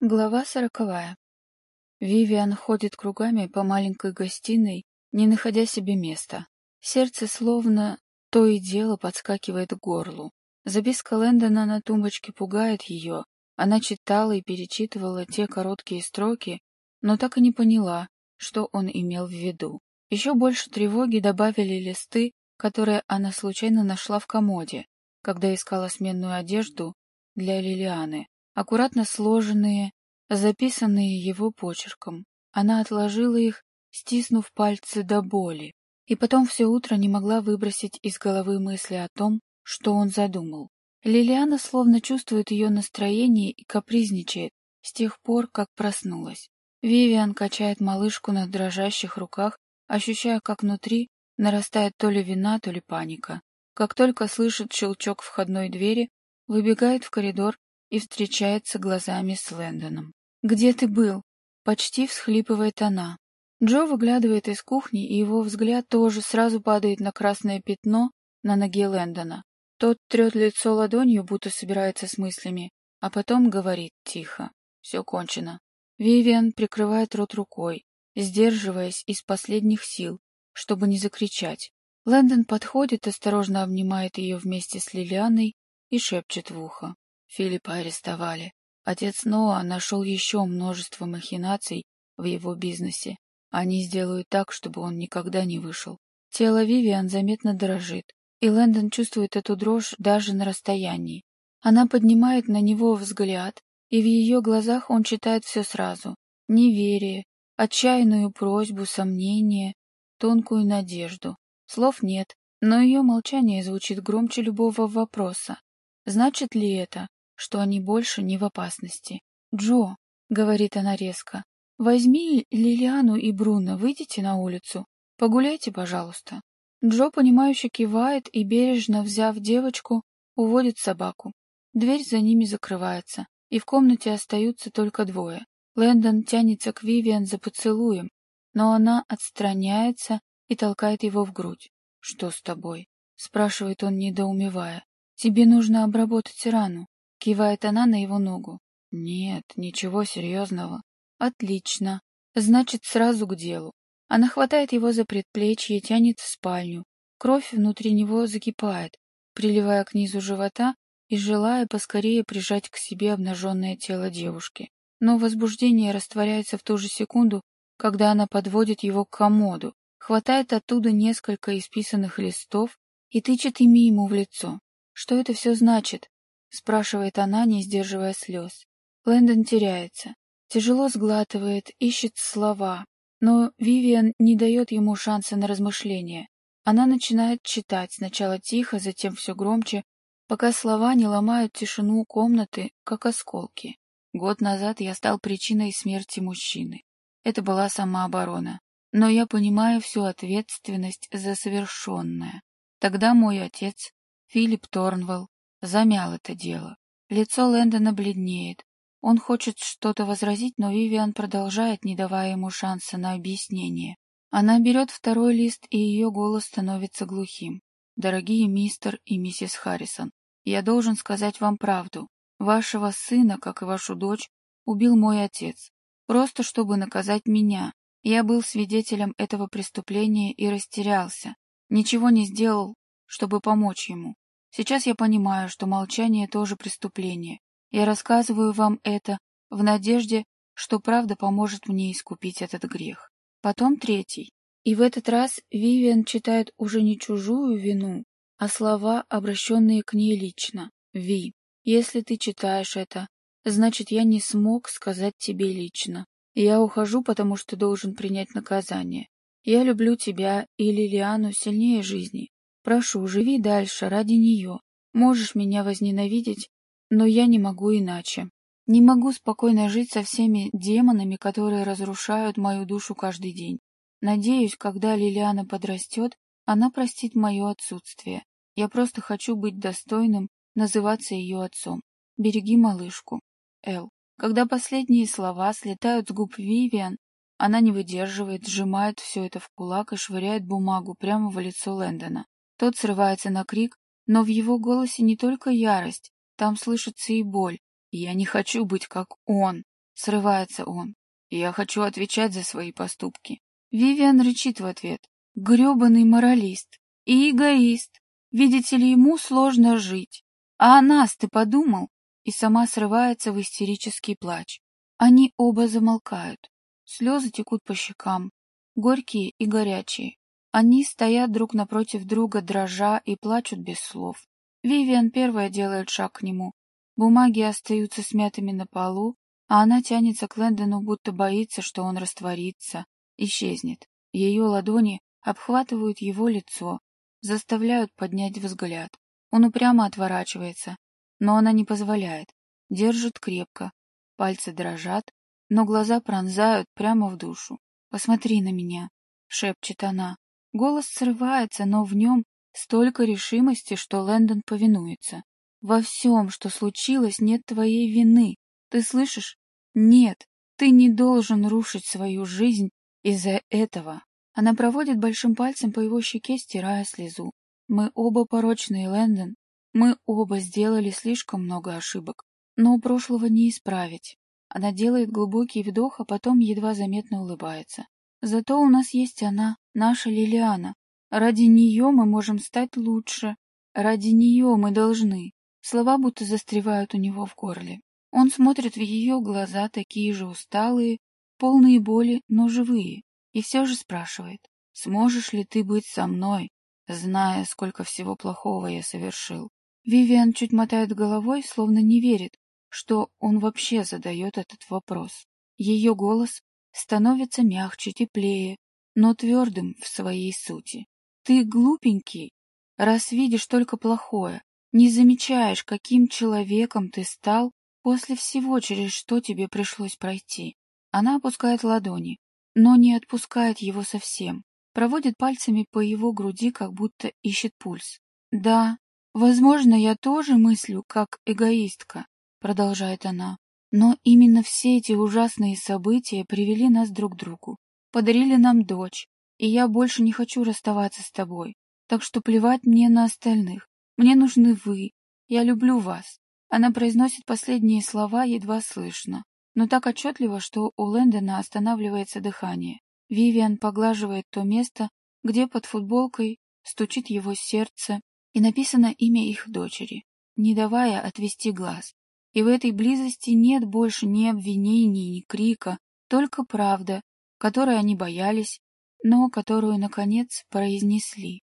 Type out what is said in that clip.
Глава сороковая. Вивиан ходит кругами по маленькой гостиной, не находя себе места. Сердце словно то и дело подскакивает к горлу. Записка Лэндона на тумбочке пугает ее. Она читала и перечитывала те короткие строки, но так и не поняла, что он имел в виду. Еще больше тревоги добавили листы, которые она случайно нашла в комоде, когда искала сменную одежду для Лилианы аккуратно сложенные, записанные его почерком. Она отложила их, стиснув пальцы до боли, и потом все утро не могла выбросить из головы мысли о том, что он задумал. Лилиана словно чувствует ее настроение и капризничает с тех пор, как проснулась. Вивиан качает малышку на дрожащих руках, ощущая, как внутри нарастает то ли вина, то ли паника. Как только слышит щелчок входной двери, выбегает в коридор и встречается глазами с Лэндоном. «Где ты был?» — почти всхлипывает она. Джо выглядывает из кухни, и его взгляд тоже сразу падает на красное пятно на ноге Лэндона. Тот трет лицо ладонью, будто собирается с мыслями, а потом говорит тихо. Все кончено. Вивиан прикрывает рот рукой, сдерживаясь из последних сил, чтобы не закричать. Лэндон подходит, осторожно обнимает ее вместе с Лилианой и шепчет в ухо. Филиппа арестовали. Отец Ноа нашел еще множество махинаций в его бизнесе. Они сделают так, чтобы он никогда не вышел. Тело Вивиан заметно дрожит, и Лэндон чувствует эту дрожь даже на расстоянии. Она поднимает на него взгляд, и в ее глазах он читает все сразу. Неверие, отчаянную просьбу, сомнение, тонкую надежду. Слов нет, но ее молчание звучит громче любого вопроса. Значит ли это, что они больше не в опасности. «Джо», — говорит она резко, — «возьми Лилиану и Бруно, выйдите на улицу. Погуляйте, пожалуйста». Джо, понимающе кивает и, бережно взяв девочку, уводит собаку. Дверь за ними закрывается, и в комнате остаются только двое. Лэндон тянется к Вивиан за поцелуем, но она отстраняется и толкает его в грудь. «Что с тобой?» — спрашивает он, недоумевая. «Тебе нужно обработать рану. Кивает она на его ногу. Нет, ничего серьезного. Отлично. Значит, сразу к делу. Она хватает его за предплечье и тянет в спальню. Кровь внутри него закипает, приливая к низу живота и желая поскорее прижать к себе обнаженное тело девушки. Но возбуждение растворяется в ту же секунду, когда она подводит его к комоду, хватает оттуда несколько исписанных листов и тычет ими ему в лицо. Что это все значит? — спрашивает она, не сдерживая слез. Лэндон теряется, тяжело сглатывает, ищет слова, но Вивиан не дает ему шанса на размышление. Она начинает читать, сначала тихо, затем все громче, пока слова не ломают тишину комнаты, как осколки. Год назад я стал причиной смерти мужчины. Это была самооборона. Но я понимаю всю ответственность за совершенное. Тогда мой отец, Филипп Торнвелл, замял это дело. Лицо Лэндона бледнеет. Он хочет что-то возразить, но Вивиан продолжает, не давая ему шанса на объяснение. Она берет второй лист, и ее голос становится глухим. «Дорогие мистер и миссис Харрисон, я должен сказать вам правду. Вашего сына, как и вашу дочь, убил мой отец. Просто чтобы наказать меня. Я был свидетелем этого преступления и растерялся. Ничего не сделал, чтобы помочь ему. Сейчас я понимаю, что молчание тоже преступление. Я рассказываю вам это в надежде, что правда поможет мне искупить этот грех. Потом третий. И в этот раз Вивиан читает уже не чужую вину, а слова, обращенные к ней лично. «Ви, если ты читаешь это, значит, я не смог сказать тебе лично. Я ухожу, потому что должен принять наказание. Я люблю тебя и Лилиану сильнее жизни. Прошу, живи дальше ради нее. Можешь меня возненавидеть, но я не могу иначе. Не могу спокойно жить со всеми демонами, которые разрушают мою душу каждый день. Надеюсь, когда Лилиана подрастет, она простит мое отсутствие. Я просто хочу быть достойным называться ее отцом. Береги малышку. Эл. Когда последние слова слетают с губ Вивиан, она не выдерживает, сжимает все это в кулак и швыряет бумагу прямо в лицо Лэндона. Тот срывается на крик, но в его голосе не только ярость, там слышится и боль. «Я не хочу быть как он», — Срывается он. Я хочу отвечать за свои поступки. Вивиан рычит в ответ. Грёбаный моралист и эгоист. Видите ли, ему сложно жить. А о нас ты подумал? И сама срывается в истерический плач. Они оба замолкают. Слезы текут по щекам, горькие и горячие. Они стоят друг напротив друга, дрожа, и плачут без слов. Вивиан первая делает шаг к нему. Бумаги остаются смятыми на полу, а она тянется к Лэндону, будто боится, что он растворится, исчезнет. Ее ладони обхватывают его лицо, заставляют поднять взгляд. Он упрямо отворачивается, но она не позволяет, держит крепко. Пальцы дрожат, но глаза пронзают прямо в душу. «Посмотри на меня», — шепчет она. Голос срывается, но в нем столько решимости, что Лэндон повинуется. «Во всем, что случилось, нет твоей вины. Ты слышишь? Нет, ты не должен рушить свою жизнь из-за этого». Она проводит большим пальцем по его щеке, стирая слезу. «Мы оба порочные, Лэндон. Мы оба сделали слишком много ошибок. Но прошлого не исправить. Она делает глубокий вдох, а потом едва заметно улыбается. Зато у нас есть она, наша Лилиана. Ради нее мы можем стать лучше. Ради нее мы должны. Слова будто застревают у него в горле. Он смотрит в ее глаза, такие же усталые, полные боли, но живые, и все же спрашивает, сможешь ли ты быть со мной, зная, сколько всего плохого я совершил. Вивиан чуть мотает головой, словно не верит, что он вообще задает этот вопрос. Ее голос становится мягче, теплее, но твердым в своей сути. Ты глупенький, раз видишь только плохое, не замечаешь, каким человеком ты стал после всего, через что тебе пришлось пройти. Она опускает ладони, но не отпускает его совсем, проводит пальцами по его груди, как будто ищет пульс. Да, возможно, я тоже мыслю, как эгоистка, продолжает она. Но именно все эти ужасные события привели нас друг к другу, подарили нам дочь, и я больше не хочу расставаться с тобой. Так что плевать мне на остальных. Мне нужны вы. Я люблю вас. Она произносит последние слова едва слышно, но так отчетливо, что у Лэндона останавливается дыхание. Вивиан поглаживает то место, где под футболкой стучит его сердце, и написано имя их дочери, не давая отвести глаз. И в этой близости нет больше ни обвинений, ни крика, только правда, которой они боялись, но которую, наконец, произнесли.